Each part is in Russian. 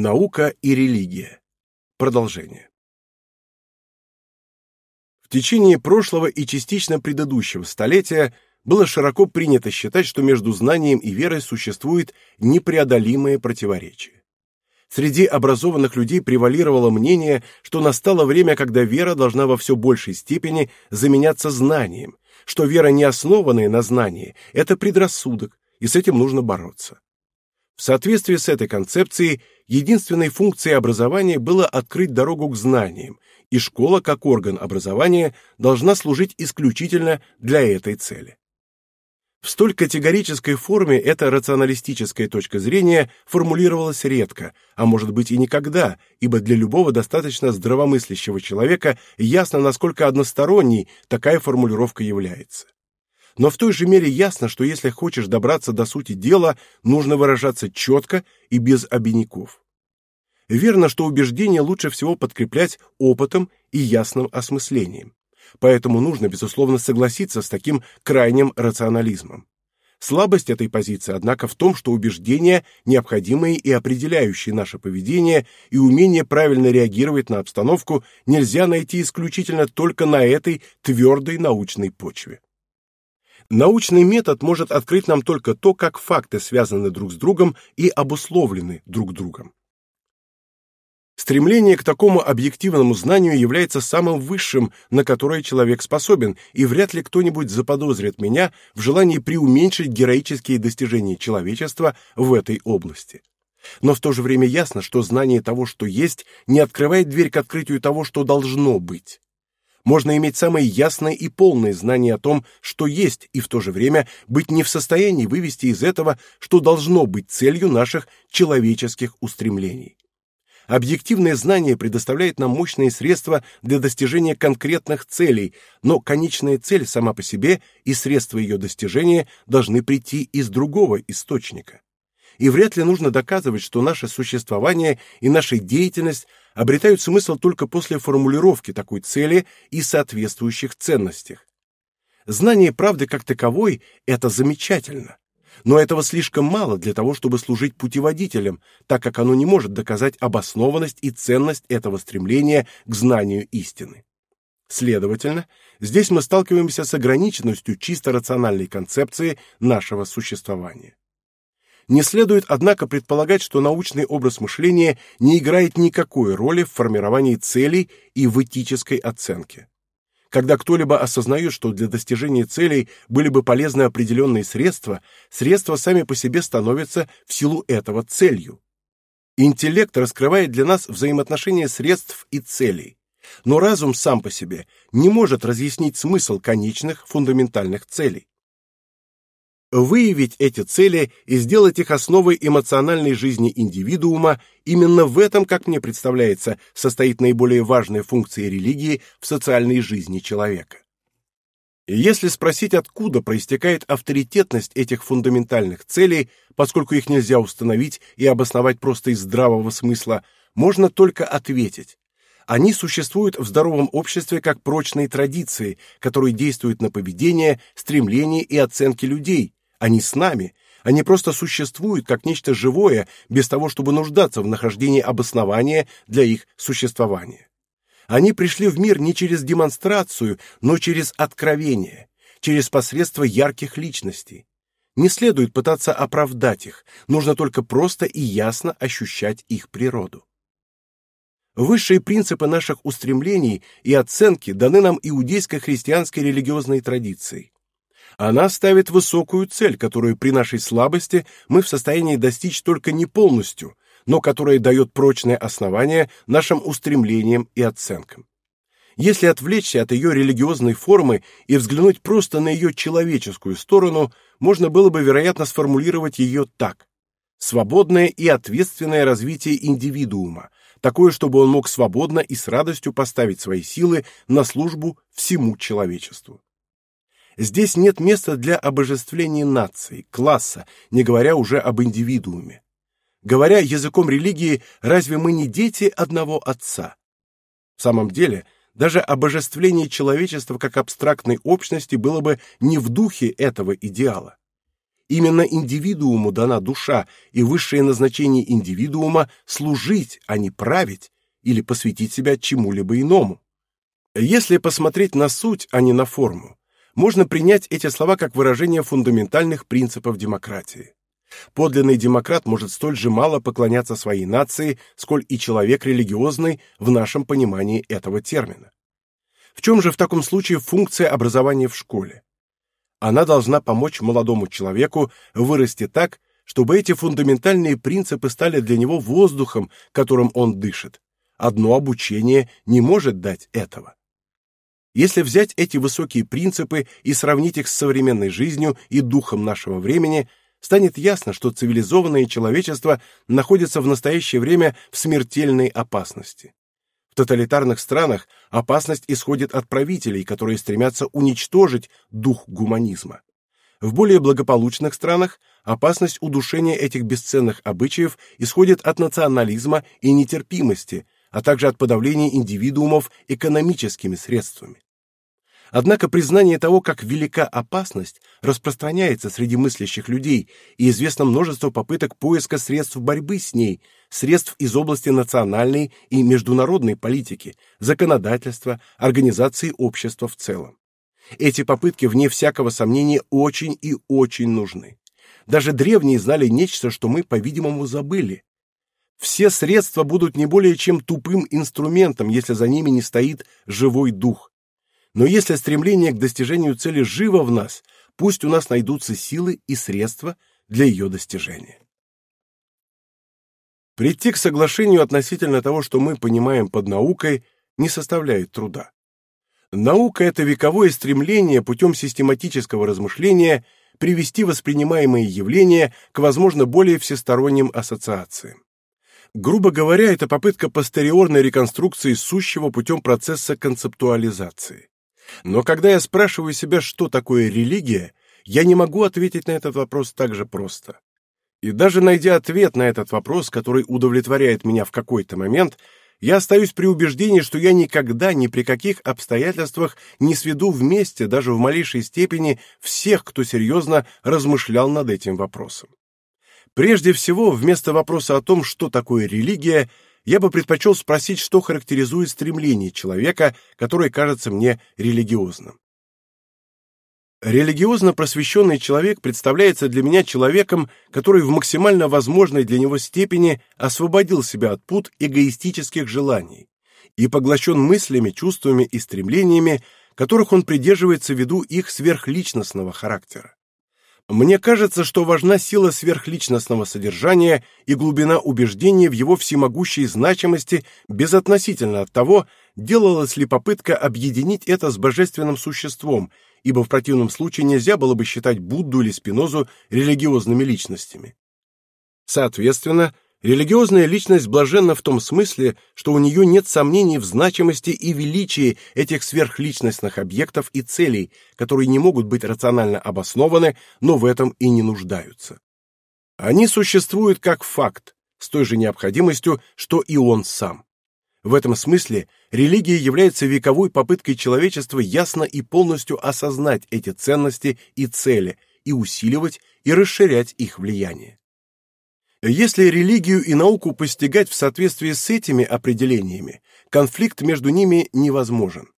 Наука и религия. Продолжение. В течение прошлого и частично предыдущего столетия было широко принято считать, что между знанием и верой существует непреодолимое противоречие. Среди образованных людей превалировало мнение, что настало время, когда вера должна во все большей степени заменяться знанием, что вера, не основанная на знании, это предрассудок, и с этим нужно бороться. В соответствии с этой концепцией, единственной функцией образования было открыть дорогу к знаниям, и школа, как орган образования, должна служить исключительно для этой цели. В столь категорической форме эта рационалистическая точка зрения формулировалась редко, а может быть и никогда, ибо для любого достаточно здравомыслящего человека ясно, насколько односторонней такая формулировка является. Но в той же мере ясно, что если хочешь добраться до сути дела, нужно выражаться четко и без обиняков. Верно, что убеждение лучше всего подкреплять опытом и ясным осмыслением. Поэтому нужно, безусловно, согласиться с таким крайним рационализмом. Слабость этой позиции, однако, в том, что убеждения, необходимые и определяющие наше поведение, и умение правильно реагировать на обстановку нельзя найти исключительно только на этой твердой научной почве. Научный метод может открыть нам только то, как факты связаны друг с другом и обусловлены друг другом. Стремление к такому объективному знанию является самым высшим, на которое человек способен, и вряд ли кто-нибудь заподозрит меня в желании преуменьшить героические достижения человечества в этой области. Но в то же время ясно, что знание того, что есть, не открывает дверь к открытию того, что должно быть. Можно иметь самое ясное и полное знание о том, что есть, и в то же время быть не в состоянии вывести из этого, что должно быть целью наших человеческих устремлений. Объективное знание предоставляет нам мощные средства для достижения конкретных целей, но конечная цель сама по себе и средства ее достижения должны прийти из другого источника. И вряд ли нужно доказывать, что наше существование и наша деятельность обретают смысл только после формулировки такой цели и соответствующих ценностях. Знание правды как таковой – это замечательно. Но этого слишком мало для того, чтобы служить путеводителем, так как оно не может доказать обоснованность и ценность этого стремления к знанию истины. Следовательно, здесь мы сталкиваемся с ограниченностью чисто рациональной концепции нашего существования. Не следует, однако, предполагать, что научный образ мышления не играет никакой роли в формировании целей и в этической оценке. Когда кто-либо осознает, что для достижения целей были бы полезны определенные средства, средства сами по себе становятся в силу этого целью. Интеллект раскрывает для нас взаимоотношения средств и целей, но разум сам по себе не может разъяснить смысл конечных фундаментальных целей. Выявить эти цели и сделать их основой эмоциональной жизни индивидуума именно в этом, как мне представляется, состоит наиболее важная функция религии в социальной жизни человека. И если спросить, откуда проистекает авторитетность этих фундаментальных целей, поскольку их нельзя установить и обосновать просто из здравого смысла, можно только ответить. Они существуют в здоровом обществе как прочные традиции, которые действуют на поведение, стремления и оценки людей, они с нами. Они просто существуют как нечто живое, без того, чтобы нуждаться в нахождении обоснования для их существования. Они пришли в мир не через демонстрацию, но через откровение, через посредство ярких личностей. Не следует пытаться оправдать их, нужно только просто и ясно ощущать их природу. Высшие принципы наших устремлений и оценки даны нам иудейско-христианской религиозной традицией. Она ставит высокую цель, которую при нашей слабости мы в состоянии достичь только не полностью, но которая дает прочное основание нашим устремлениям и оценкам. Если отвлечься от ее религиозной формы и взглянуть просто на ее человеческую сторону, можно было бы, вероятно, сформулировать ее так. Свободное и ответственное развитие индивидуума, такое, чтобы он мог свободно и с радостью поставить свои силы на службу всему человечеству. Здесь нет места для обожествления нации, класса, не говоря уже об индивидууме. Говоря языком религии, разве мы не дети одного отца? В самом деле, даже обожествление человечества как абстрактной общности было бы не в духе этого идеала. Именно индивидууму дана душа, и высшее назначение индивидуума – служить, а не править или посвятить себя чему-либо иному. Если посмотреть на суть, а не на форму, можно принять эти слова как выражение фундаментальных принципов демократии. Подлинный демократ может столь же мало поклоняться своей нации, сколь и человек религиозный в нашем понимании этого термина. В чем же в таком случае функция образования в школе? Она должна помочь молодому человеку вырасти так, чтобы эти фундаментальные принципы стали для него воздухом, которым он дышит. Одно обучение не может дать этого. Если взять эти высокие принципы и сравнить их с современной жизнью и духом нашего времени, станет ясно, что цивилизованное человечество находится в настоящее время в смертельной опасности. В тоталитарных странах опасность исходит от правителей, которые стремятся уничтожить дух гуманизма. В более благополучных странах опасность удушения этих бесценных обычаев исходит от национализма и нетерпимости, а также от подавления индивидуумов экономическими средствами. Однако признание того, как велика опасность, распространяется среди мыслящих людей, и известно множество попыток поиска средств борьбы с ней, средств из области национальной и международной политики, законодательства, организации общества в целом. Эти попытки, вне всякого сомнения, очень и очень нужны. Даже древние знали нечто, что мы, по-видимому, забыли. Все средства будут не более чем тупым инструментом, если за ними не стоит живой дух, но если стремление к достижению цели живо в нас, пусть у нас найдутся силы и средства для ее достижения. Прийти к соглашению относительно того, что мы понимаем под наукой, не составляет труда. Наука — это вековое стремление путем систематического размышления привести воспринимаемые явления к, возможно, более всесторонним ассоциациям. Грубо говоря, это попытка постериорной реконструкции сущего путем процесса концептуализации. Но когда я спрашиваю себя, что такое религия, я не могу ответить на этот вопрос так же просто. И даже найдя ответ на этот вопрос, который удовлетворяет меня в какой-то момент, я остаюсь при убеждении, что я никогда ни при каких обстоятельствах не сведу вместе, даже в малейшей степени, всех, кто серьезно размышлял над этим вопросом. Прежде всего, вместо вопроса о том, что такое религия, я бы предпочел спросить, что характеризует стремление человека, которое кажется мне религиозным. Религиозно просвещенный человек представляется для меня человеком, который в максимально возможной для него степени освободил себя от пут эгоистических желаний и поглощен мыслями, чувствами и стремлениями, которых он придерживается ввиду их сверхличностного характера. Мне кажется, что важна сила сверхличностного содержания и глубина убеждения в его всемогущей значимости безотносительно от того, делалась ли попытка объединить это с божественным существом, ибо в противном случае нельзя было бы считать Будду или Спинозу религиозными личностями. Соответственно, Религиозная личность блаженна в том смысле, что у нее нет сомнений в значимости и величии этих сверхличностных объектов и целей, которые не могут быть рационально обоснованы, но в этом и не нуждаются. Они существуют как факт, с той же необходимостью, что и он сам. В этом смысле религия является вековой попыткой человечества ясно и полностью осознать эти ценности и цели и усиливать и расширять их влияние. Если религию и науку постигать в соответствии с этими определениями, конфликт между ними невозможен.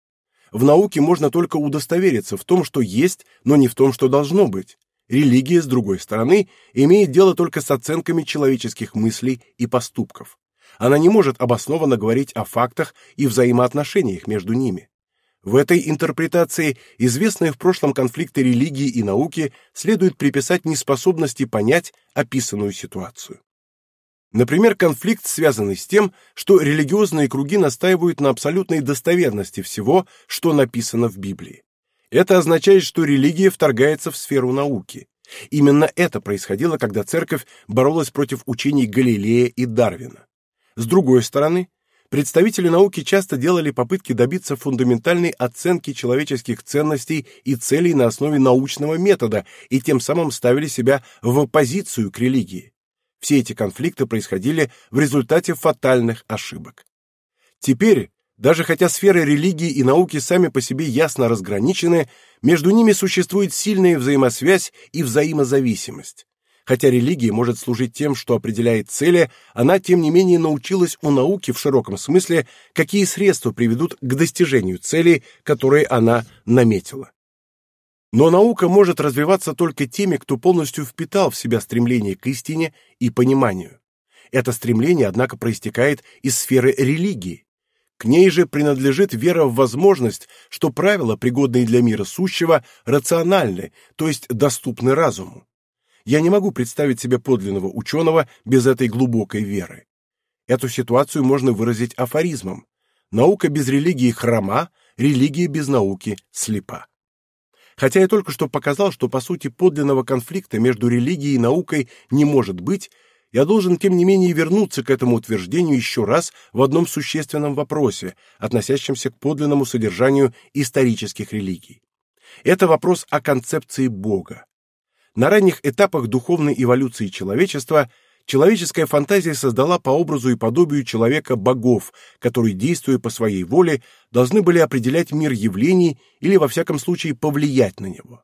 В науке можно только удостовериться в том, что есть, но не в том, что должно быть. Религия, с другой стороны, имеет дело только с оценками человеческих мыслей и поступков. Она не может обоснованно говорить о фактах и взаимоотношениях между ними. В этой интерпретации известные в прошлом конфликты религии и науки следует приписать неспособности понять описанную ситуацию. Например, конфликт, связанный с тем, что религиозные круги настаивают на абсолютной достоверности всего, что написано в Библии. Это означает, что религия вторгается в сферу науки. Именно это происходило, когда церковь боролась против учений Галилея и Дарвина. С другой стороны, представители науки часто делали попытки добиться фундаментальной оценки человеческих ценностей и целей на основе научного метода и тем самым ставили себя в оппозицию к религии. Все эти конфликты происходили в результате фатальных ошибок. Теперь, Даже хотя сферы религии и науки сами по себе ясно разграничены, между ними существует сильная взаимосвязь и взаимозависимость. Хотя религия может служить тем, что определяет цели, она, тем не менее, научилась у науки в широком смысле, какие средства приведут к достижению целей, которые она наметила. Но наука может развиваться только теми, кто полностью впитал в себя стремление к истине и пониманию. Это стремление, однако, проистекает из сферы религии. К ней же принадлежит вера в возможность, что правила, пригодные для мира сущего, рациональны, то есть доступны разуму. Я не могу представить себе подлинного ученого без этой глубокой веры. Эту ситуацию можно выразить афоризмом. Наука без религии хрома, религия без науки слепа. Хотя я только что показал, что по сути подлинного конфликта между религией и наукой не может быть, я должен, тем не менее, вернуться к этому утверждению еще раз в одном существенном вопросе, относящемся к подлинному содержанию исторических религий. Это вопрос о концепции Бога. На ранних этапах духовной эволюции человечества человеческая фантазия создала по образу и подобию человека богов, которые, действуя по своей воле, должны были определять мир явлений или, во всяком случае, повлиять на него.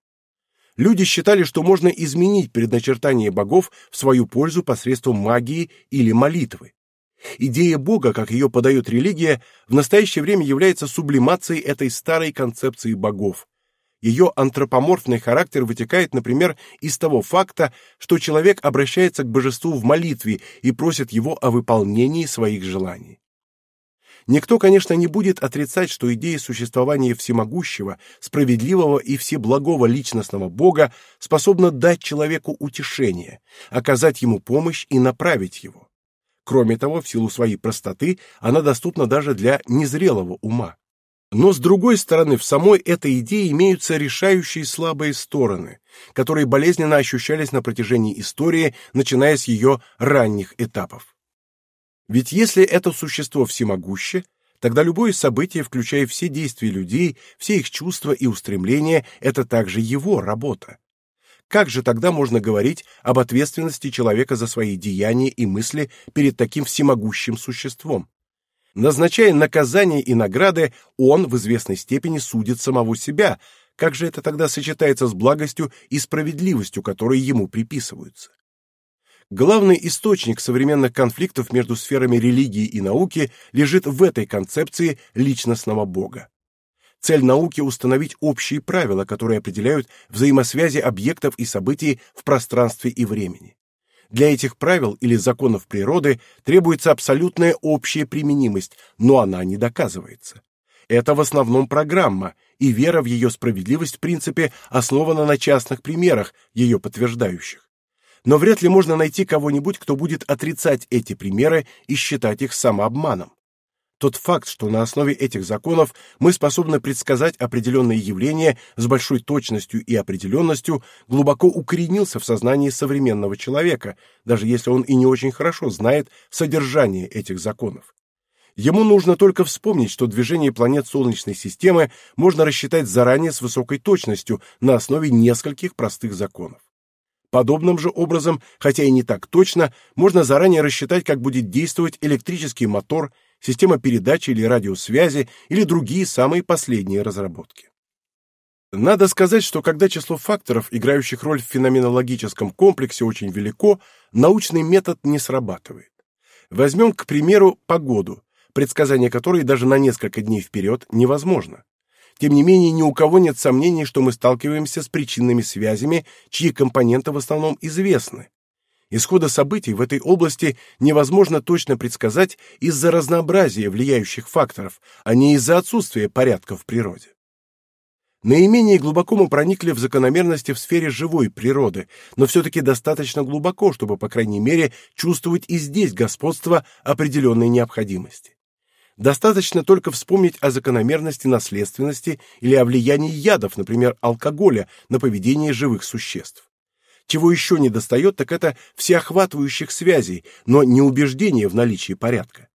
Люди считали, что можно изменить предначертание богов в свою пользу посредством магии или молитвы. Идея Бога, как ее подает религия, в настоящее время является сублимацией этой старой концепции богов. Ее антропоморфный характер вытекает, например, из того факта, что человек обращается к божеству в молитве и просит его о выполнении своих желаний. Никто, конечно, не будет отрицать, что идея существования всемогущего, справедливого и всеблагого личностного Бога способна дать человеку утешение, оказать ему помощь и направить его. Кроме того, в силу своей простоты, она доступна даже для незрелого ума. Но с другой стороны, в самой этой идее имеются решающие слабые стороны, которые болезненно ощущались на протяжении истории, начиная с ее ранних этапов. Ведь если это существо всемогуще, тогда любое событие, включая все действия людей, все их чувства и устремления, это также его работа. Как же тогда можно говорить об ответственности человека за свои деяния и мысли перед таким всемогущим существом? Назначая наказания и награды, он в известной степени судит самого себя. Как же это тогда сочетается с благостью и справедливостью, которые ему приписываются? Главный источник современных конфликтов между сферами религии и науки лежит в этой концепции личностного бога. Цель науки установить общие правила, которые определяют взаимосвязи объектов и событий в пространстве и времени. Для этих правил или законов природы требуется абсолютная общая применимость, но она не доказывается. Это в основном программа, и вера в ее справедливость в принципе основана на частных примерах, ее подтверждающих но вряд ли можно найти кого-нибудь, кто будет отрицать эти примеры и считать их самообманом. Тот факт, что на основе этих законов мы способны предсказать определенные явления с большой точностью и определенностью, глубоко укоренился в сознании современного человека, даже если он и не очень хорошо знает содержание этих законов. Ему нужно только вспомнить, что движение планет Солнечной системы можно рассчитать заранее с высокой точностью на основе нескольких простых законов. Подобным же образом, хотя и не так точно, можно заранее рассчитать, как будет действовать электрический мотор, система передачи или радиосвязи или другие самые последние разработки. Надо сказать, что когда число факторов, играющих роль в феноменологическом комплексе, очень велико, научный метод не срабатывает. Возьмем, к примеру, погоду, предсказание которой даже на несколько дней вперед невозможно. Тем не менее, ни у кого нет сомнений, что мы сталкиваемся с причинными связями, чьи компоненты в основном известны. Исхода событий в этой области невозможно точно предсказать из-за разнообразия влияющих факторов, а не из-за отсутствия порядка в природе. Наименее глубоко мы проникли в закономерности в сфере живой природы, но все-таки достаточно глубоко, чтобы, по крайней мере, чувствовать и здесь господство определенной необходимости. Достаточно только вспомнить о закономерности наследственности или о влиянии ядов, например, алкоголя, на поведение живых существ. Чего еще не достает, так это всеохватывающих связей, но не убеждения в наличии порядка.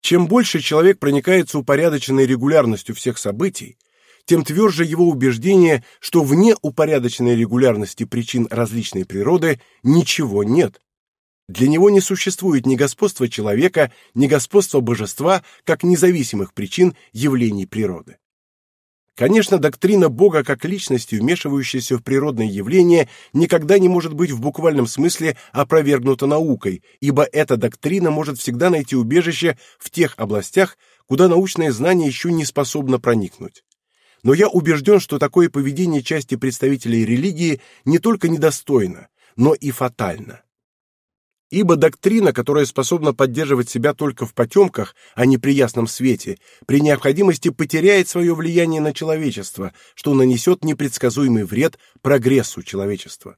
Чем больше человек проникается упорядоченной регулярностью всех событий, тем тверже его убеждение, что вне упорядоченной регулярности причин различной природы ничего нет. Для него не существует ни господства человека, ни господства божества как независимых причин явлений природы. Конечно, доктрина Бога как личности, вмешивающейся в природные явления, никогда не может быть в буквальном смысле опровергнута наукой, ибо эта доктрина может всегда найти убежище в тех областях, куда научное знание еще не способно проникнуть. Но я убежден, что такое поведение части представителей религии не только недостойно, но и фатально. Ибо доктрина, которая способна поддерживать себя только в потемках, а не при ясном свете, при необходимости потеряет свое влияние на человечество, что нанесет непредсказуемый вред прогрессу человечества.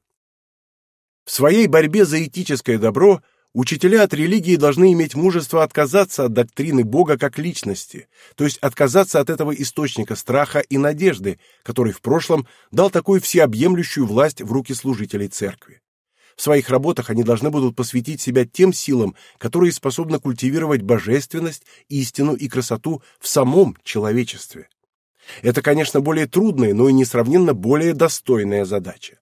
В своей борьбе за этическое добро учителя от религии должны иметь мужество отказаться от доктрины Бога как личности, то есть отказаться от этого источника страха и надежды, который в прошлом дал такую всеобъемлющую власть в руки служителей церкви. В своих работах они должны будут посвятить себя тем силам, которые способны культивировать божественность, истину и красоту в самом человечестве. Это, конечно, более трудная, но и несравненно более достойная задача.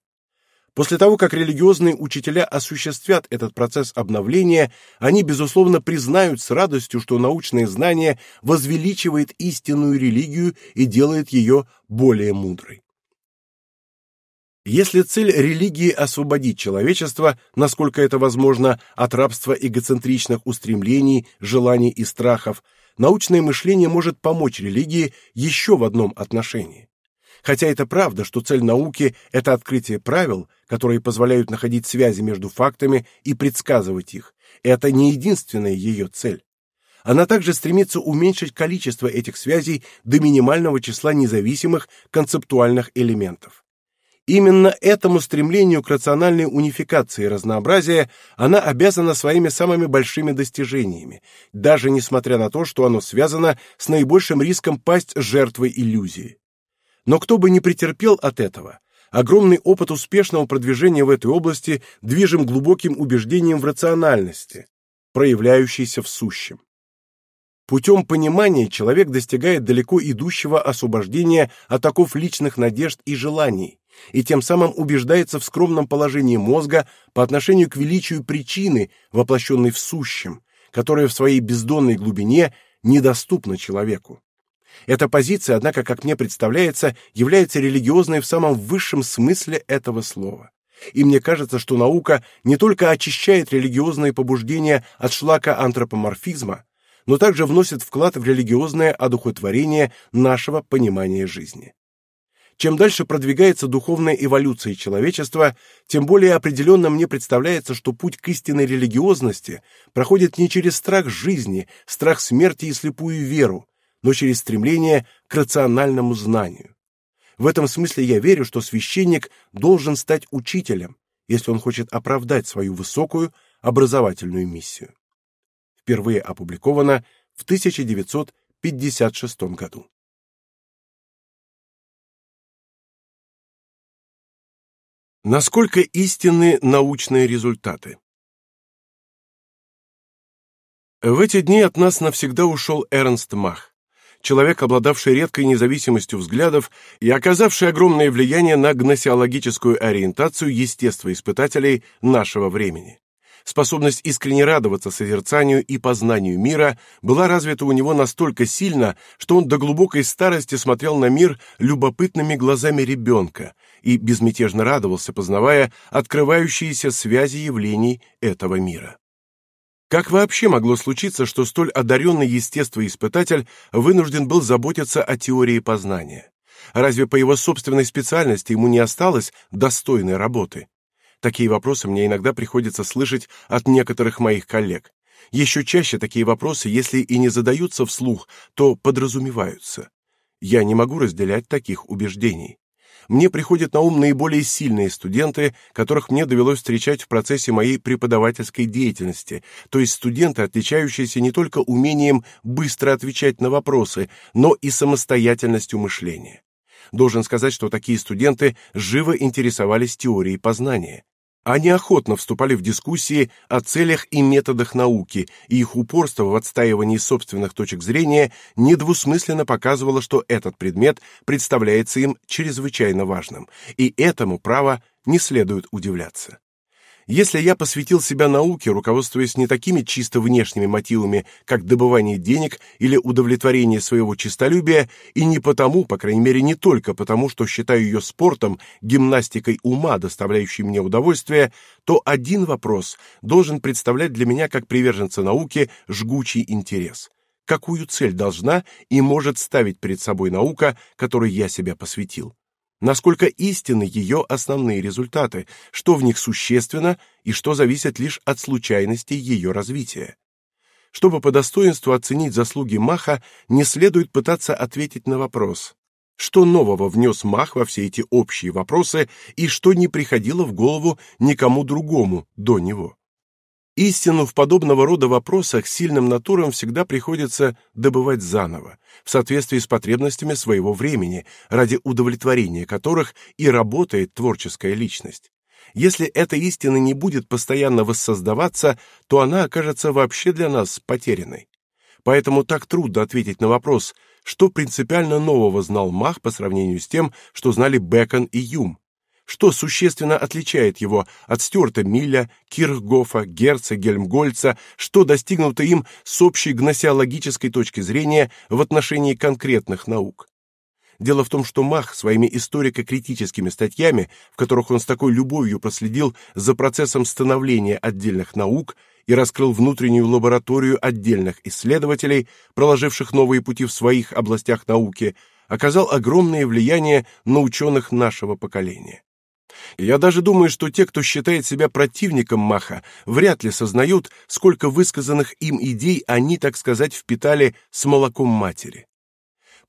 После того, как религиозные учителя осуществят этот процесс обновления, они, безусловно, признают с радостью, что научное знание возвеличивает истинную религию и делает ее более мудрой. Если цель религии освободить человечество, насколько это возможно, от рабства эгоцентричных устремлений, желаний и страхов, научное мышление может помочь религии еще в одном отношении. Хотя это правда, что цель науки это открытие правил, которые позволяют находить связи между фактами и предсказывать их. Это не единственная ее цель. Она также стремится уменьшить количество этих связей до минимального числа независимых концептуальных элементов. Именно этому стремлению к рациональной унификации разнообразия она обязана своими самыми большими достижениями, даже несмотря на то, что оно связано с наибольшим риском пасть жертвой иллюзии. Но кто бы не претерпел от этого, огромный опыт успешного продвижения в этой области движим глубоким убеждением в рациональности, проявляющейся в сущем. Путем понимания человек достигает далеко идущего освобождения от оков личных надежд и желаний, и тем самым убеждается в скромном положении мозга по отношению к величию причины, воплощенной в сущем, которая в своей бездонной глубине недоступна человеку. Эта позиция, однако, как мне представляется, является религиозной в самом высшем смысле этого слова. И мне кажется, что наука не только очищает религиозные побуждения от шлака антропоморфизма, но также вносит вклад в религиозное одухотворение нашего понимания жизни. Чем дальше продвигается духовная эволюция человечества, тем более определенно мне представляется, что путь к истинной религиозности проходит не через страх жизни, страх смерти и слепую веру, но через стремление к рациональному знанию. В этом смысле я верю, что священник должен стать учителем, если он хочет оправдать свою высокую образовательную миссию. Впервые опубликовано в 1956 году. Насколько истинны научные результаты? В эти дни от нас навсегда ушел Эрнст Мах, человек, обладавший редкой независимостью взглядов и оказавший огромное влияние на гносеологическую ориентацию естествоиспытателей нашего времени. Способность искренне радоваться созерцанию и познанию мира была развита у него настолько сильно, что он до глубокой старости смотрел на мир любопытными глазами ребенка, и безмятежно радовался, познавая открывающиеся связи явлений этого мира. Как вообще могло случиться, что столь одаренный естествоиспытатель вынужден был заботиться о теории познания? Разве по его собственной специальности ему не осталось достойной работы? Такие вопросы мне иногда приходится слышать от некоторых моих коллег. Еще чаще такие вопросы, если и не задаются вслух, то подразумеваются. Я не могу разделять таких убеждений мне приходят на ум наиболее сильные студенты, которых мне довелось встречать в процессе моей преподавательской деятельности, то есть студенты, отличающиеся не только умением быстро отвечать на вопросы, но и самостоятельностью мышления. Должен сказать, что такие студенты живо интересовались теорией познания. Они охотно вступали в дискуссии о целях и методах науки, и их упорство в отстаивании собственных точек зрения недвусмысленно показывало, что этот предмет представляется им чрезвычайно важным, и этому право не следует удивляться. Если я посвятил себя науке, руководствуясь не такими чисто внешними мотивами, как добывание денег или удовлетворение своего честолюбия, и не потому, по крайней мере, не только потому, что считаю ее спортом, гимнастикой ума, доставляющей мне удовольствие, то один вопрос должен представлять для меня как приверженца науки жгучий интерес. Какую цель должна и может ставить перед собой наука, которой я себя посвятил? Насколько истинны ее основные результаты, что в них существенно и что зависит лишь от случайностей ее развития. Чтобы по достоинству оценить заслуги Маха, не следует пытаться ответить на вопрос, что нового внес Мах во все эти общие вопросы и что не приходило в голову никому другому до него. Истину в подобного рода вопросах сильным натурам всегда приходится добывать заново, в соответствии с потребностями своего времени, ради удовлетворения которых и работает творческая личность. Если эта истина не будет постоянно воссоздаваться, то она окажется вообще для нас потерянной. Поэтому так трудно ответить на вопрос, что принципиально нового знал Мах по сравнению с тем, что знали Бекон и Юм, что существенно отличает его от Стюарта Милля, Кирхгофа, Герца, Гельмгольца, что достигнуто им с общей гносеологической точки зрения в отношении конкретных наук. Дело в том, что Мах своими историко-критическими статьями, в которых он с такой любовью проследил за процессом становления отдельных наук и раскрыл внутреннюю лабораторию отдельных исследователей, проложивших новые пути в своих областях науки, оказал огромное влияние на ученых нашего поколения. Я даже думаю, что те, кто считает себя противником Маха, вряд ли сознают, сколько высказанных им идей они, так сказать, впитали с молоком матери.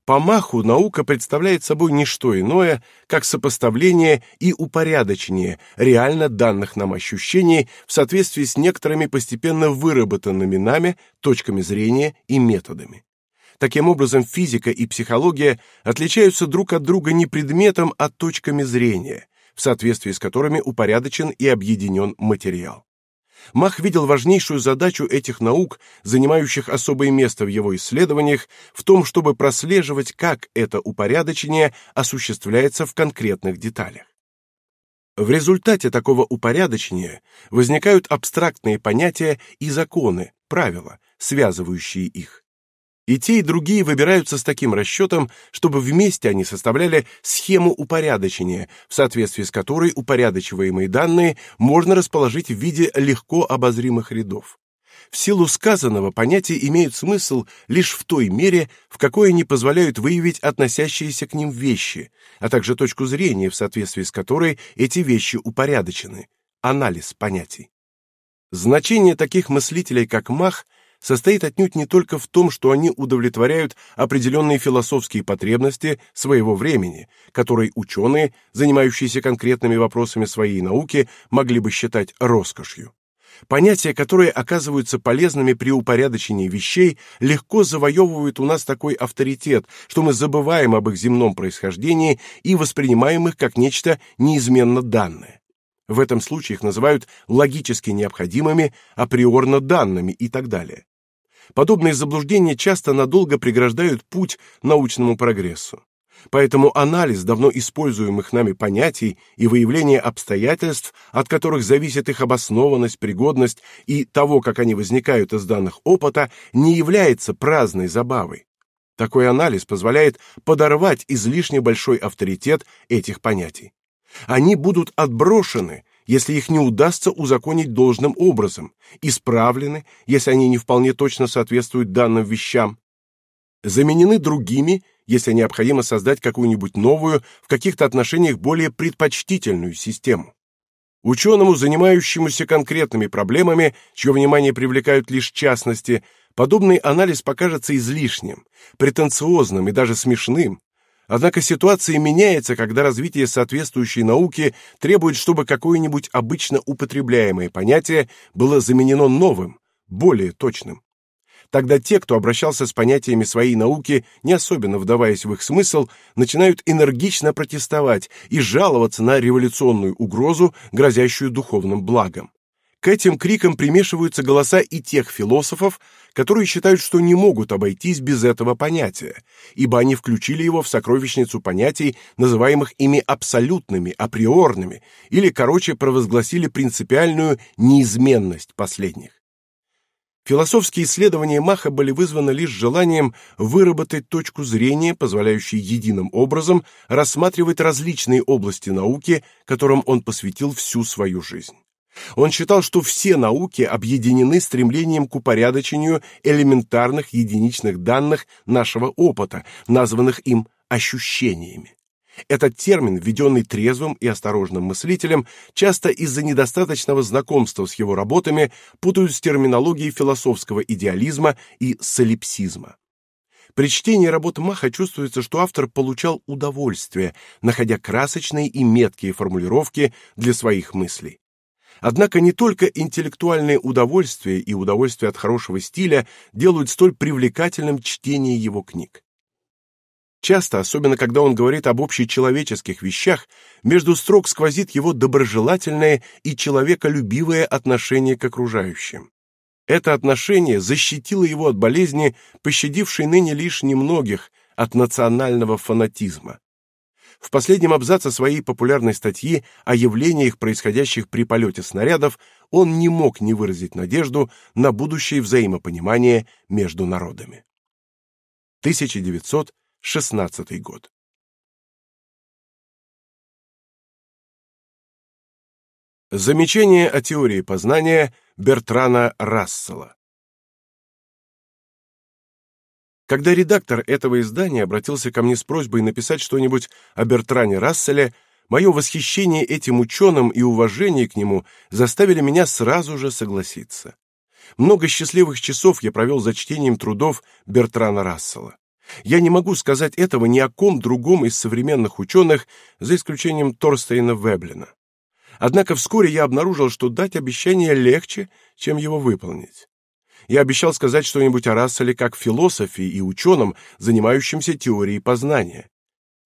По Маху наука представляет собой не что иное, как сопоставление и упорядочение реально данных нам ощущений в соответствии с некоторыми постепенно выработанными нами точками зрения и методами. Таким образом, физика и психология отличаются друг от друга не предметом, а точками зрения, в соответствии с которыми упорядочен и объединен материал. Мах видел важнейшую задачу этих наук, занимающих особое место в его исследованиях, в том, чтобы прослеживать, как это упорядочение осуществляется в конкретных деталях. В результате такого упорядочения возникают абстрактные понятия и законы, правила, связывающие их. И те, и другие выбираются с таким расчетом, чтобы вместе они составляли схему упорядочения, в соответствии с которой упорядочиваемые данные можно расположить в виде легко обозримых рядов. В силу сказанного понятия имеют смысл лишь в той мере, в какой они позволяют выявить относящиеся к ним вещи, а также точку зрения, в соответствии с которой эти вещи упорядочены, анализ понятий. Значение таких мыслителей, как Мах, состоит отнюдь не только в том, что они удовлетворяют определенные философские потребности своего времени, которые ученые, занимающиеся конкретными вопросами своей науки, могли бы считать роскошью. Понятия, которые оказываются полезными при упорядочении вещей, легко завоевывают у нас такой авторитет, что мы забываем об их земном происхождении и воспринимаем их как нечто неизменно данное. В этом случае их называют логически необходимыми, априорно данными и так далее. Подобные заблуждения часто надолго преграждают путь научному прогрессу. Поэтому анализ давно используемых нами понятий и выявление обстоятельств, от которых зависит их обоснованность, пригодность и того, как они возникают из данных опыта, не является праздной забавой. Такой анализ позволяет подорвать излишне большой авторитет этих понятий. Они будут отброшены, если их не удастся узаконить должным образом, исправлены, если они не вполне точно соответствуют данным вещам, заменены другими, если необходимо создать какую-нибудь новую, в каких-то отношениях более предпочтительную систему. Ученому, занимающемуся конкретными проблемами, чье внимание привлекают лишь частности, подобный анализ покажется излишним, претенциозным и даже смешным, Однако ситуация меняется, когда развитие соответствующей науки требует, чтобы какое-нибудь обычно употребляемое понятие было заменено новым, более точным. Тогда те, кто обращался с понятиями своей науки, не особенно вдаваясь в их смысл, начинают энергично протестовать и жаловаться на революционную угрозу, грозящую духовным благам. К этим крикам примешиваются голоса и тех философов, которые считают, что не могут обойтись без этого понятия, ибо они включили его в сокровищницу понятий, называемых ими абсолютными, априорными, или, короче, провозгласили принципиальную неизменность последних. Философские исследования Маха были вызваны лишь желанием выработать точку зрения, позволяющую единым образом рассматривать различные области науки, которым он посвятил всю свою жизнь. Он считал, что все науки объединены стремлением к упорядочению элементарных единичных данных нашего опыта, названных им ощущениями. Этот термин, введенный трезвым и осторожным мыслителем, часто из-за недостаточного знакомства с его работами путают с терминологией философского идеализма и солипсизма. При чтении работ Маха чувствуется, что автор получал удовольствие, находя красочные и меткие формулировки для своих мыслей. Однако не только интеллектуальное удовольствие и удовольствие от хорошего стиля делают столь привлекательным чтение его книг. Часто, особенно когда он говорит об общечеловеческих вещах, между строк сквозит его доброжелательное и человеколюбивое отношение к окружающим. Это отношение защитило его от болезни, пощадившей ныне лишь немногих, от национального фанатизма. В последнем абзаце своей популярной статьи о явлениях, происходящих при полете снарядов, он не мог не выразить надежду на будущее взаимопонимание между народами. 1916 год. Замечание о теории познания Бертрана Рассела Когда редактор этого издания обратился ко мне с просьбой написать что-нибудь о Бертране Расселе, мое восхищение этим ученым и уважение к нему заставили меня сразу же согласиться. Много счастливых часов я провел за чтением трудов Бертрана Рассела. Я не могу сказать этого ни о ком другом из современных ученых, за исключением Торстейна Веблина. Однако вскоре я обнаружил, что дать обещание легче, чем его выполнить. Я обещал сказать что-нибудь о Расселе как философе и ученом, занимающемся теорией познания.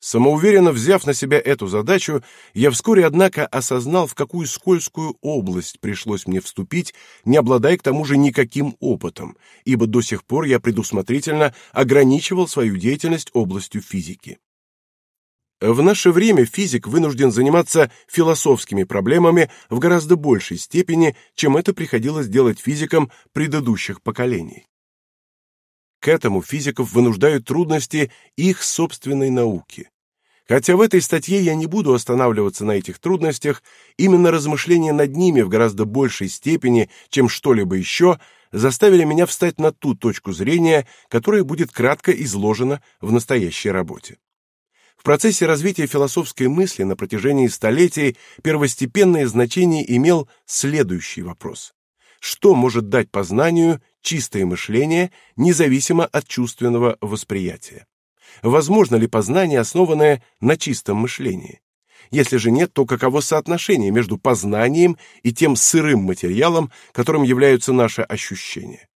Самоуверенно взяв на себя эту задачу, я вскоре, однако, осознал, в какую скользкую область пришлось мне вступить, не обладая к тому же никаким опытом, ибо до сих пор я предусмотрительно ограничивал свою деятельность областью физики. В наше время физик вынужден заниматься философскими проблемами в гораздо большей степени, чем это приходилось делать физикам предыдущих поколений. К этому физиков вынуждают трудности их собственной науки. Хотя в этой статье я не буду останавливаться на этих трудностях, именно размышления над ними в гораздо большей степени, чем что-либо еще, заставили меня встать на ту точку зрения, которая будет кратко изложена в настоящей работе. В процессе развития философской мысли на протяжении столетий первостепенное значение имел следующий вопрос. Что может дать познанию чистое мышление, независимо от чувственного восприятия? Возможно ли познание, основанное на чистом мышлении? Если же нет, то каково соотношение между познанием и тем сырым материалом, которым являются наши ощущения?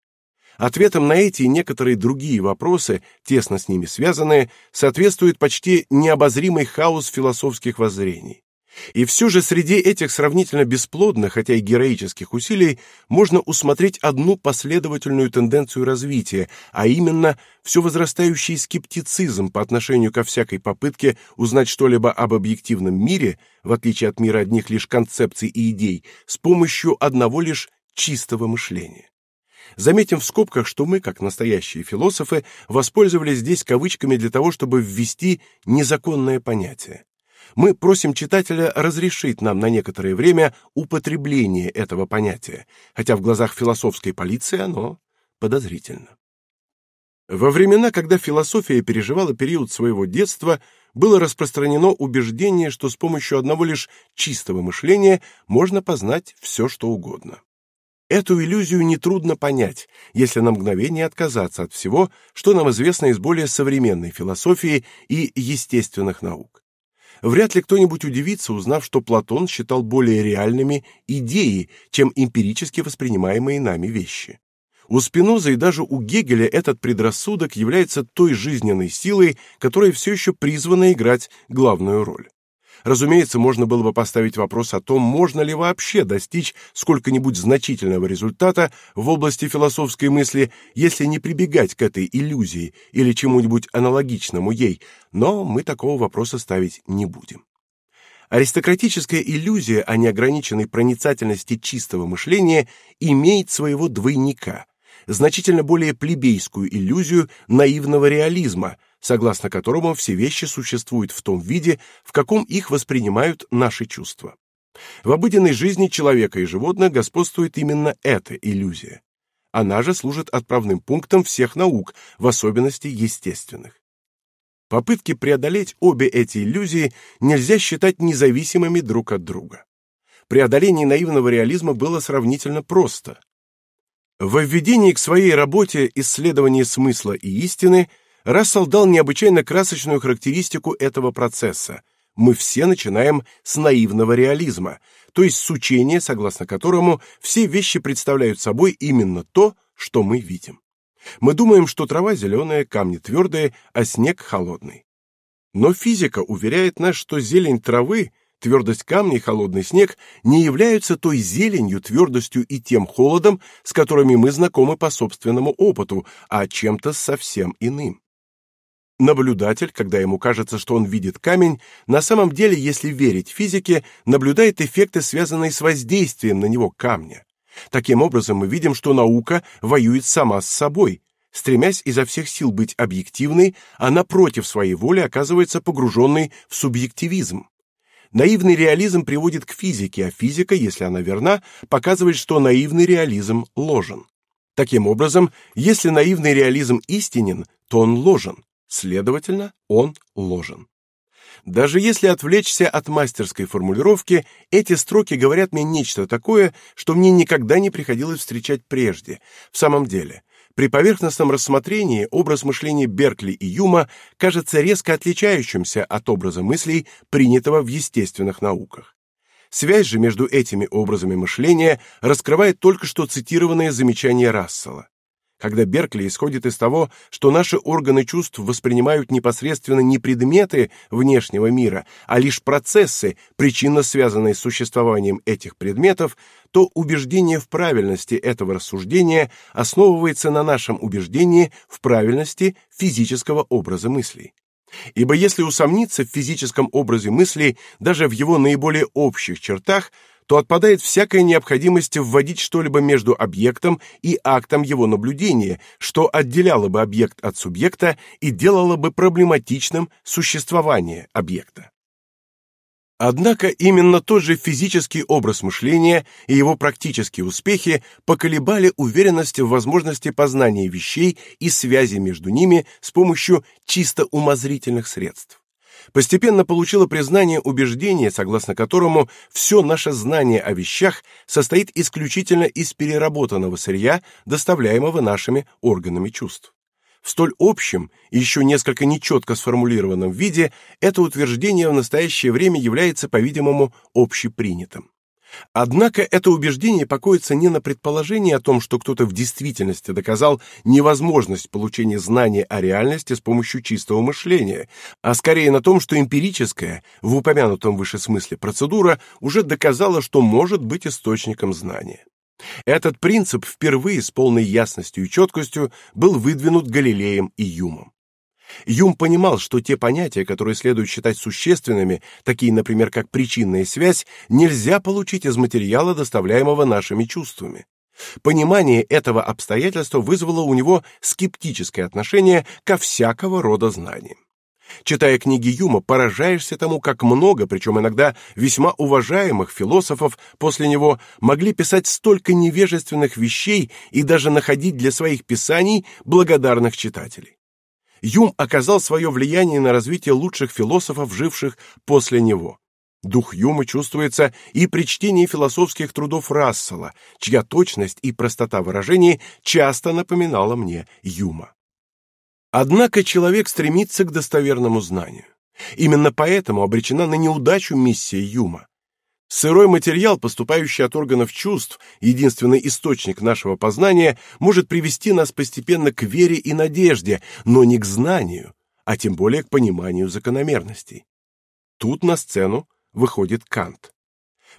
Ответом на эти и некоторые другие вопросы, тесно с ними связанные, соответствует почти необозримый хаос философских воззрений. И все же среди этих сравнительно бесплодных, хотя и героических усилий можно усмотреть одну последовательную тенденцию развития, а именно все возрастающий скептицизм по отношению ко всякой попытке узнать что-либо об объективном мире, в отличие от мира одних лишь концепций и идей, с помощью одного лишь чистого мышления. Заметим в скобках, что мы, как настоящие философы, воспользовались здесь кавычками для того, чтобы ввести незаконное понятие. Мы просим читателя разрешить нам на некоторое время употребление этого понятия, хотя в глазах философской полиции оно подозрительно. Во времена, когда философия переживала период своего детства, было распространено убеждение, что с помощью одного лишь чистого мышления можно познать все, что угодно. Эту иллюзию нетрудно понять, если на мгновение отказаться от всего, что нам известно из более современной философии и естественных наук. Вряд ли кто-нибудь удивится, узнав, что Платон считал более реальными идеи, чем эмпирически воспринимаемые нами вещи. У Спиноза и даже у Гегеля этот предрассудок является той жизненной силой, которая все еще призвана играть главную роль. Разумеется, можно было бы поставить вопрос о том, можно ли вообще достичь сколько-нибудь значительного результата в области философской мысли, если не прибегать к этой иллюзии или чему-нибудь аналогичному ей, но мы такого вопроса ставить не будем. Аристократическая иллюзия о неограниченной проницательности чистого мышления имеет своего двойника, значительно более плебейскую иллюзию наивного реализма, согласно которому все вещи существуют в том виде, в каком их воспринимают наши чувства. В обыденной жизни человека и животных господствует именно эта иллюзия. Она же служит отправным пунктом всех наук, в особенности естественных. Попытки преодолеть обе эти иллюзии нельзя считать независимыми друг от друга. Преодоление наивного реализма было сравнительно просто. В введении к своей работе «Исследование смысла и истины» Рассел дал необычайно красочную характеристику этого процесса. Мы все начинаем с наивного реализма, то есть с учения, согласно которому все вещи представляют собой именно то, что мы видим. Мы думаем, что трава зеленая, камни твердые, а снег холодный. Но физика уверяет нас, что зелень травы, твердость камней и холодный снег не являются той зеленью, твердостью и тем холодом, с которыми мы знакомы по собственному опыту, а чем-то совсем иным. Наблюдатель, когда ему кажется, что он видит камень, на самом деле, если верить физике, наблюдает эффекты, связанные с воздействием на него камня. Таким образом, мы видим, что наука воюет сама с собой. Стремясь изо всех сил быть объективной, она против своей воли оказывается погруженной в субъективизм. Наивный реализм приводит к физике, а физика, если она верна, показывает, что наивный реализм ложен. Таким образом, если наивный реализм истинен, то он ложен, следовательно, он ложен. Даже если отвлечься от мастерской формулировки, эти строки говорят мне нечто такое, что мне никогда не приходилось встречать прежде. В самом деле, при поверхностном рассмотрении образ мышления Беркли и Юма кажется резко отличающимся от образа мыслей, принятого в естественных науках. Связь же между этими образами мышления раскрывает только что цитированное замечание Рассела когда Беркли исходит из того, что наши органы чувств воспринимают непосредственно не предметы внешнего мира, а лишь процессы, причинно связанные с существованием этих предметов, то убеждение в правильности этого рассуждения основывается на нашем убеждении в правильности физического образа мыслей. Ибо если усомниться в физическом образе мыслей даже в его наиболее общих чертах, то отпадает всякая необходимость вводить что-либо между объектом и актом его наблюдения, что отделяло бы объект от субъекта и делало бы проблематичным существование объекта. Однако именно тот же физический образ мышления и его практические успехи поколебали уверенность в возможности познания вещей и связи между ними с помощью чисто умозрительных средств постепенно получило признание убеждение, согласно которому все наше знание о вещах состоит исключительно из переработанного сырья, доставляемого нашими органами чувств. В столь общем и еще несколько нечетко сформулированном виде это утверждение в настоящее время является, по-видимому, общепринятым. Однако это убеждение покоится не на предположении о том, что кто-то в действительности доказал невозможность получения знания о реальности с помощью чистого мышления, а скорее на том, что эмпирическая, в упомянутом выше смысле процедура уже доказала, что может быть источником знания. Этот принцип впервые с полной ясностью и четкостью был выдвинут Галилеем и Юмом. Юм понимал, что те понятия, которые следует считать существенными, такие, например, как причинная связь, нельзя получить из материала, доставляемого нашими чувствами. Понимание этого обстоятельства вызвало у него скептическое отношение ко всякого рода знаниям. Читая книги Юма, поражаешься тому, как много, причем иногда весьма уважаемых философов после него могли писать столько невежественных вещей и даже находить для своих писаний благодарных читателей. Юм оказал свое влияние на развитие лучших философов, живших после него. Дух Юма чувствуется и при чтении философских трудов Рассела, чья точность и простота выражений часто напоминала мне Юма. Однако человек стремится к достоверному знанию. Именно поэтому обречена на неудачу миссия Юма. Сырой материал, поступающий от органов чувств, единственный источник нашего познания, может привести нас постепенно к вере и надежде, но не к знанию, а тем более к пониманию закономерностей. тут на сцену выходит Кант.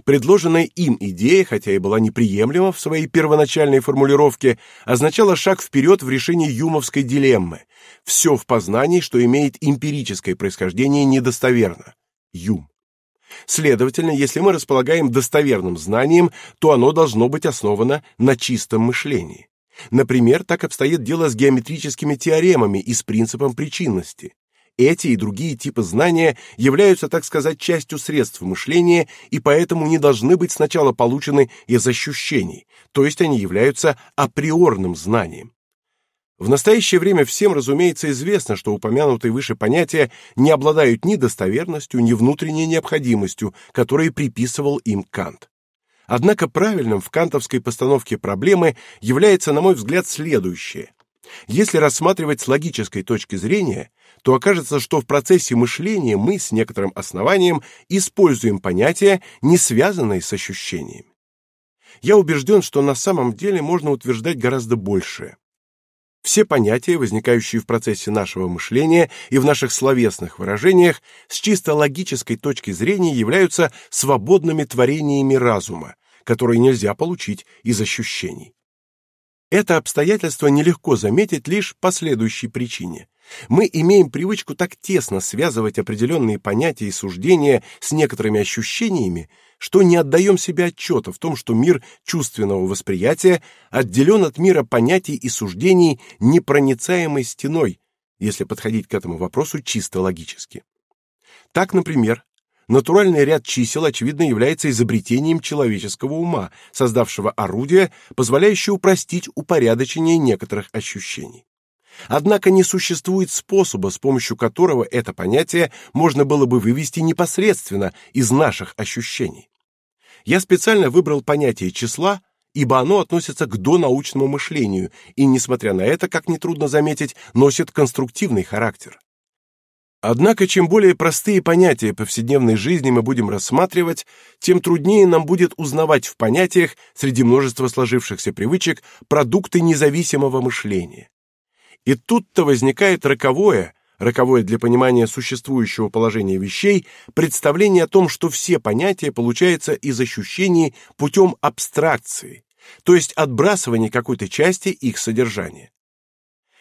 Предложенная им идея, хотя и была неприемлема в своей первоначальной формулировке, означала шаг вперед в решении юмовской дилеммы. Все в познании, что имеет эмпирическое происхождение, недостоверно. Юм. Следовательно, если мы располагаем достоверным знанием, то оно должно быть основано на чистом мышлении. Например, так обстоит дело с геометрическими теоремами и с принципом причинности. Эти и другие типы знания являются, так сказать, частью средств мышления и поэтому не должны быть сначала получены из ощущений, то есть они являются априорным знанием. В настоящее время всем, разумеется, известно, что упомянутые выше понятия не обладают ни достоверностью, ни внутренней необходимостью, которые приписывал им Кант. Однако правильным в кантовской постановке проблемы является, на мой взгляд, следующее. Если рассматривать с логической точки зрения, то окажется, что в процессе мышления мы с некоторым основанием используем понятия, не связанные с ощущениями. Я убежден, что на самом деле можно утверждать гораздо большее. Все понятия, возникающие в процессе нашего мышления и в наших словесных выражениях, с чисто логической точки зрения являются свободными творениями разума, которые нельзя получить из ощущений. Это обстоятельство нелегко заметить лишь по следующей причине. Мы имеем привычку так тесно связывать определенные понятия и суждения с некоторыми ощущениями, что не отдаем себе отчета в том, что мир чувственного восприятия отделен от мира понятий и суждений непроницаемой стеной, если подходить к этому вопросу чисто логически. Так, например, натуральный ряд чисел очевидно является изобретением человеческого ума, создавшего орудие, позволяющее упростить упорядочение некоторых ощущений. Однако не существует способа, с помощью которого это понятие можно было бы вывести непосредственно из наших ощущений. Я специально выбрал понятие числа, ибо оно относится к донаучному мышлению и, несмотря на это, как нетрудно заметить, носит конструктивный характер. Однако, чем более простые понятия повседневной жизни мы будем рассматривать, тем труднее нам будет узнавать в понятиях среди множества сложившихся привычек продукты независимого мышления. И тут-то возникает роковое, роковое для понимания существующего положения вещей, представление о том, что все понятия получаются из ощущений путем абстракции, то есть отбрасывания какой-то части их содержания.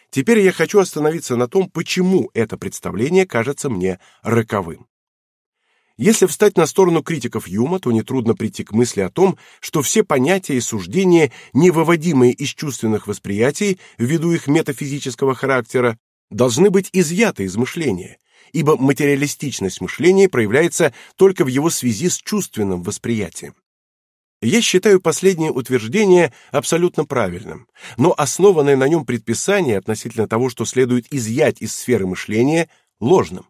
Теперь я хочу остановиться на том, почему это представление кажется мне роковым. Если встать на сторону критиков Юма, то нетрудно прийти к мысли о том, что все понятия и суждения, не выводимые из чувственных восприятий ввиду их метафизического характера, должны быть изъяты из мышления, ибо материалистичность мышления проявляется только в его связи с чувственным восприятием. Я считаю последнее утверждение абсолютно правильным, но основанное на нем предписание относительно того, что следует изъять из сферы мышления, ложным.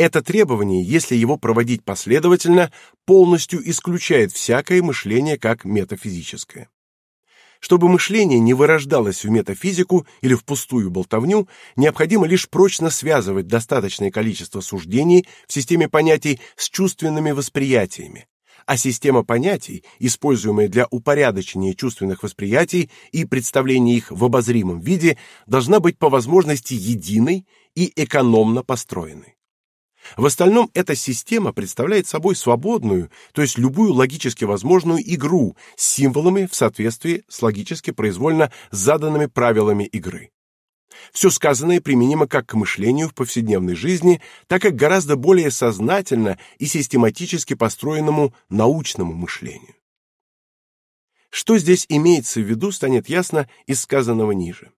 Это требование, если его проводить последовательно, полностью исключает всякое мышление как метафизическое. Чтобы мышление не вырождалось в метафизику или в пустую болтовню, необходимо лишь прочно связывать достаточное количество суждений в системе понятий с чувственными восприятиями, а система понятий, используемая для упорядочения чувственных восприятий и представления их в обозримом виде, должна быть по возможности единой и экономно построенной. В остальном эта система представляет собой свободную, то есть любую логически возможную игру с символами в соответствии с логически произвольно заданными правилами игры. Все сказанное применимо как к мышлению в повседневной жизни, так и гораздо более сознательно и систематически построенному научному мышлению. Что здесь имеется в виду, станет ясно из сказанного ниже.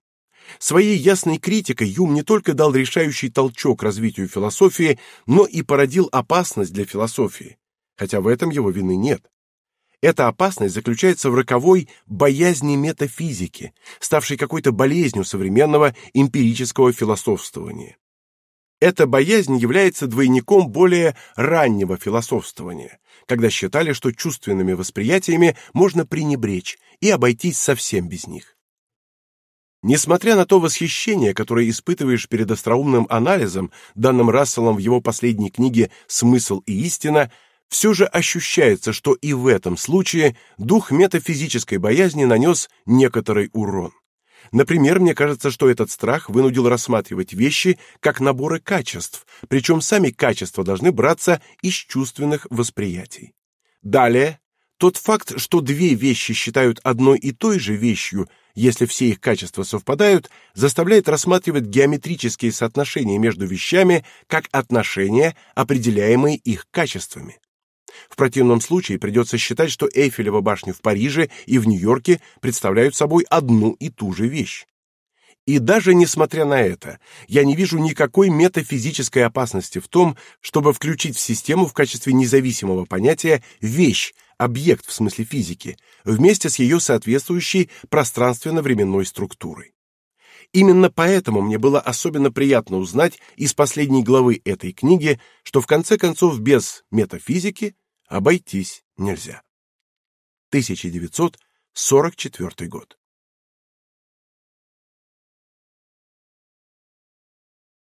Своей ясной критикой Юм не только дал решающий толчок развитию философии, но и породил опасность для философии, хотя в этом его вины нет. Эта опасность заключается в роковой боязни метафизики, ставшей какой-то болезнью современного эмпирического философствования. Эта боязнь является двойником более раннего философствования, когда считали, что чувственными восприятиями можно пренебречь и обойтись совсем без них. Несмотря на то восхищение, которое испытываешь перед остроумным анализом, данным Расселом в его последней книге «Смысл и истина», все же ощущается, что и в этом случае дух метафизической боязни нанес некоторый урон. Например, мне кажется, что этот страх вынудил рассматривать вещи как наборы качеств, причем сами качества должны браться из чувственных восприятий. Далее, тот факт, что две вещи считают одной и той же вещью, если все их качества совпадают, заставляет рассматривать геометрические соотношения между вещами как отношения, определяемые их качествами. В противном случае придется считать, что Эйфелева башня в Париже и в Нью-Йорке представляют собой одну и ту же вещь. И даже несмотря на это, я не вижу никакой метафизической опасности в том, чтобы включить в систему в качестве независимого понятия вещь, объект в смысле физики, вместе с ее соответствующей пространственно-временной структурой. Именно поэтому мне было особенно приятно узнать из последней главы этой книги, что в конце концов без метафизики обойтись нельзя. 1944 год.